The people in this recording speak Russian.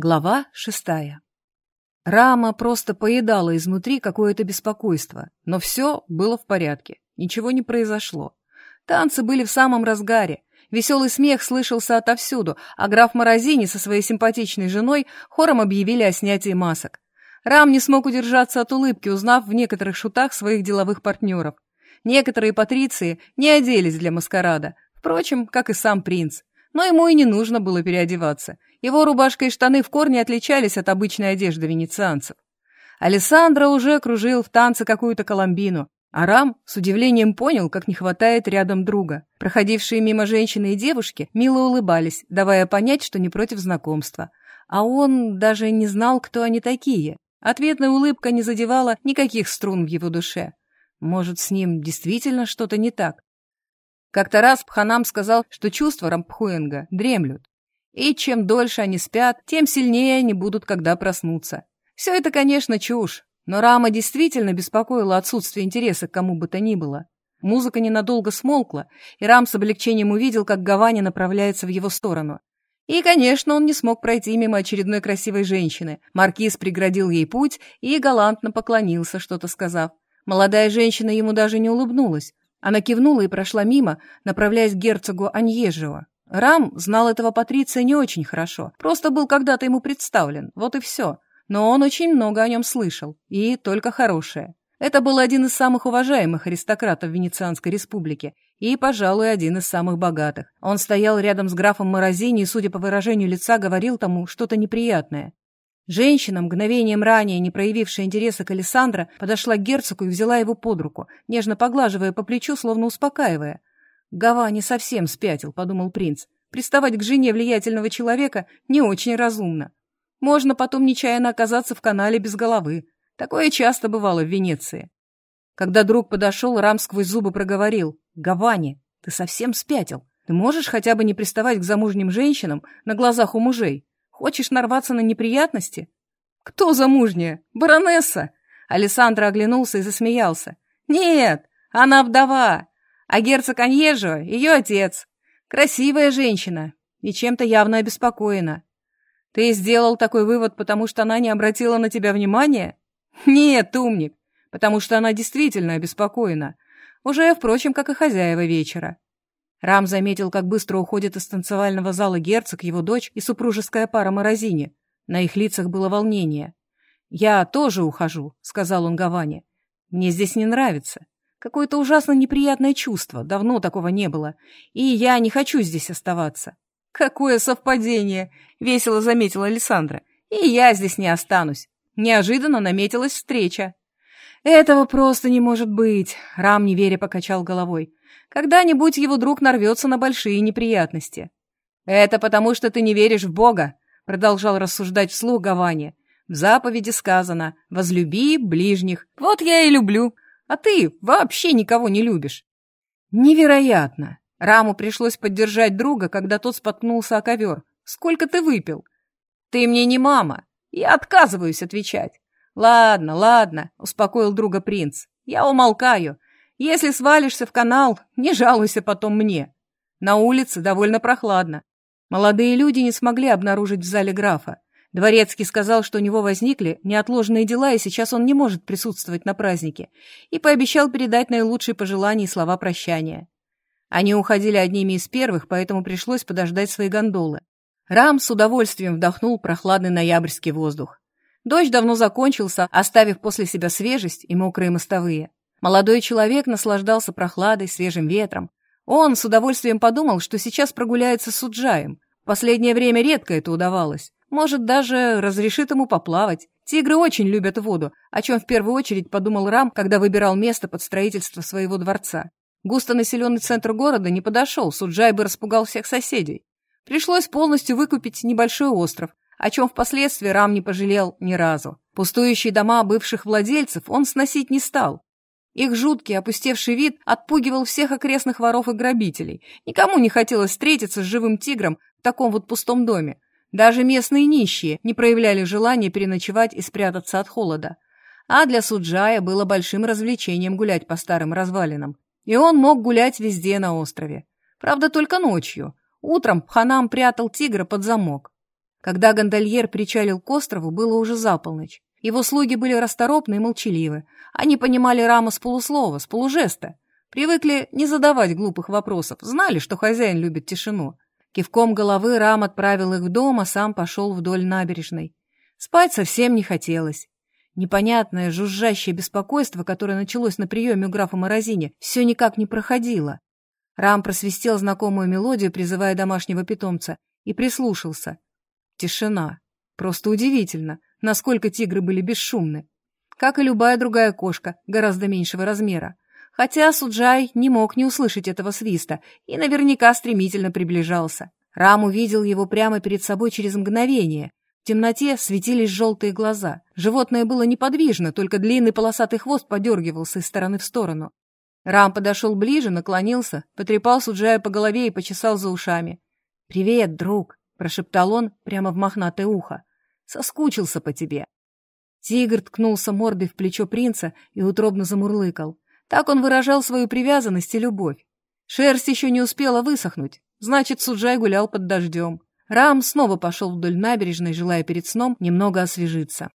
Глава шестая. Рама просто поедала изнутри какое-то беспокойство, но все было в порядке, ничего не произошло. Танцы были в самом разгаре, веселый смех слышался отовсюду, а граф Морозини со своей симпатичной женой хором объявили о снятии масок. Рам не смог удержаться от улыбки, узнав в некоторых шутах своих деловых партнеров. Некоторые патриции не оделись для маскарада, впрочем, как и сам принц. Но ему и не нужно было переодеваться. Его рубашка и штаны в корне отличались от обычной одежды венецианцев. Алессандро уже окружил в танце какую-то коломбину, а Рам с удивлением понял, как не хватает рядом друга. Проходившие мимо женщины и девушки мило улыбались, давая понять, что не против знакомства. А он даже не знал, кто они такие. Ответная улыбка не задевала никаких струн в его душе. Может, с ним действительно что-то не так? Как-то раз Пханам сказал, что чувства Рампхуэнга дремлют. И чем дольше они спят, тем сильнее они будут, когда проснутся. Все это, конечно, чушь, но Рама действительно беспокоила отсутствие интереса к кому бы то ни было. Музыка ненадолго смолкла, и Рам с облегчением увидел, как Гавани направляется в его сторону. И, конечно, он не смог пройти мимо очередной красивой женщины. Маркиз преградил ей путь и галантно поклонился, что-то сказав. Молодая женщина ему даже не улыбнулась. Она кивнула и прошла мимо, направляясь к герцогу Аньежио. Рам знал этого Патриция не очень хорошо, просто был когда-то ему представлен, вот и все. Но он очень много о нем слышал, и только хорошее. Это был один из самых уважаемых аристократов Венецианской республики и, пожалуй, один из самых богатых. Он стоял рядом с графом Морозини и, судя по выражению лица, говорил тому что-то неприятное. Женщина, мгновением ранее не проявившая интереса к Александра, подошла к герцогу и взяла его под руку, нежно поглаживая по плечу, словно успокаивая. «Гава не совсем спятил», — подумал принц. «Приставать к жене влиятельного человека не очень разумно. Можно потом нечаянно оказаться в канале без головы. Такое часто бывало в Венеции». Когда друг подошел, Рам сквозь зубы проговорил. «Гавани, ты совсем спятил. Ты можешь хотя бы не приставать к замужним женщинам на глазах у мужей? Хочешь нарваться на неприятности? Кто замужняя? Баронесса? Александр оглянулся и засмеялся. Нет, она вдова. А герцог Аньежо — ее отец. Красивая женщина и чем-то явно обеспокоена. Ты сделал такой вывод, потому что она не обратила на тебя внимания? Нет, умник, потому что она действительно обеспокоена. Уже, впрочем, как и хозяева вечера. Рам заметил, как быстро уходит из танцевального зала герцог, его дочь и супружеская пара Морозини. На их лицах было волнение. «Я тоже ухожу», — сказал он Гаване. «Мне здесь не нравится. Какое-то ужасно неприятное чувство, давно такого не было. И я не хочу здесь оставаться». «Какое совпадение!» — весело заметила Александра. «И я здесь не останусь. Неожиданно наметилась встреча». «Этого просто не может быть», — Рам неверя покачал головой. Когда-нибудь его друг нарвется на большие неприятности. «Это потому, что ты не веришь в Бога», — продолжал рассуждать вслух Гавани. «В заповеди сказано «возлюби ближних». Вот я и люблю. А ты вообще никого не любишь». «Невероятно!» Раму пришлось поддержать друга, когда тот споткнулся о ковер. «Сколько ты выпил?» «Ты мне не мама. Я отказываюсь отвечать». «Ладно, ладно», — успокоил друга принц. «Я умолкаю. Если свалишься в канал, не жалуйся потом мне. На улице довольно прохладно. Молодые люди не смогли обнаружить в зале графа. Дворецкий сказал, что у него возникли неотложные дела, и сейчас он не может присутствовать на празднике, и пообещал передать наилучшие пожелания и слова прощания. Они уходили одними из первых, поэтому пришлось подождать свои гондолы. Рам с удовольствием вдохнул прохладный ноябрьский воздух. Дождь давно закончился, оставив после себя свежесть и мокрые мостовые. Молодой человек наслаждался прохладой, свежим ветром. Он с удовольствием подумал, что сейчас прогуляется с Уджаем. В последнее время редко это удавалось. Может, даже разрешит ему поплавать. Тигры очень любят воду, о чем в первую очередь подумал Рам, когда выбирал место под строительство своего дворца. Густонаселенный центр города не подошел, Суджай бы распугал всех соседей. Пришлось полностью выкупить небольшой остров, о чем впоследствии Рам не пожалел ни разу. Пустующие дома бывших владельцев он сносить не стал. Их жуткий, опустевший вид отпугивал всех окрестных воров и грабителей. Никому не хотелось встретиться с живым тигром в таком вот пустом доме. Даже местные нищие не проявляли желания переночевать и спрятаться от холода. А для Суджая было большим развлечением гулять по старым развалинам. И он мог гулять везде на острове. Правда, только ночью. Утром Пханам прятал тигра под замок. Когда гондольер причалил к острову, было уже за. Его слуги были расторопны и молчаливы. Они понимали Рама с полуслова, с полужеста. Привыкли не задавать глупых вопросов, знали, что хозяин любит тишину. Кивком головы Рам отправил их в дом, а сам пошел вдоль набережной. Спать совсем не хотелось. Непонятное жужжащее беспокойство, которое началось на приеме у графа Морозини, все никак не проходило. Рам просвистел знакомую мелодию, призывая домашнего питомца, и прислушался. Тишина. Просто удивительно, насколько тигры были бесшумны. Как и любая другая кошка, гораздо меньшего размера. Хотя Суджай не мог не услышать этого свиста и наверняка стремительно приближался. Рам увидел его прямо перед собой через мгновение. В темноте светились желтые глаза. Животное было неподвижно, только длинный полосатый хвост подергивался из стороны в сторону. Рам подошел ближе, наклонился, потрепал Суджая по голове и почесал за ушами. «Привет, друг!» — прошептал он прямо в мохнатое ухо. «Соскучился по тебе». Тигр ткнулся мордой в плечо принца и утробно замурлыкал. Так он выражал свою привязанность и любовь. Шерсть еще не успела высохнуть, значит, Суджай гулял под дождем. Рам снова пошел вдоль набережной, желая перед сном немного освежиться.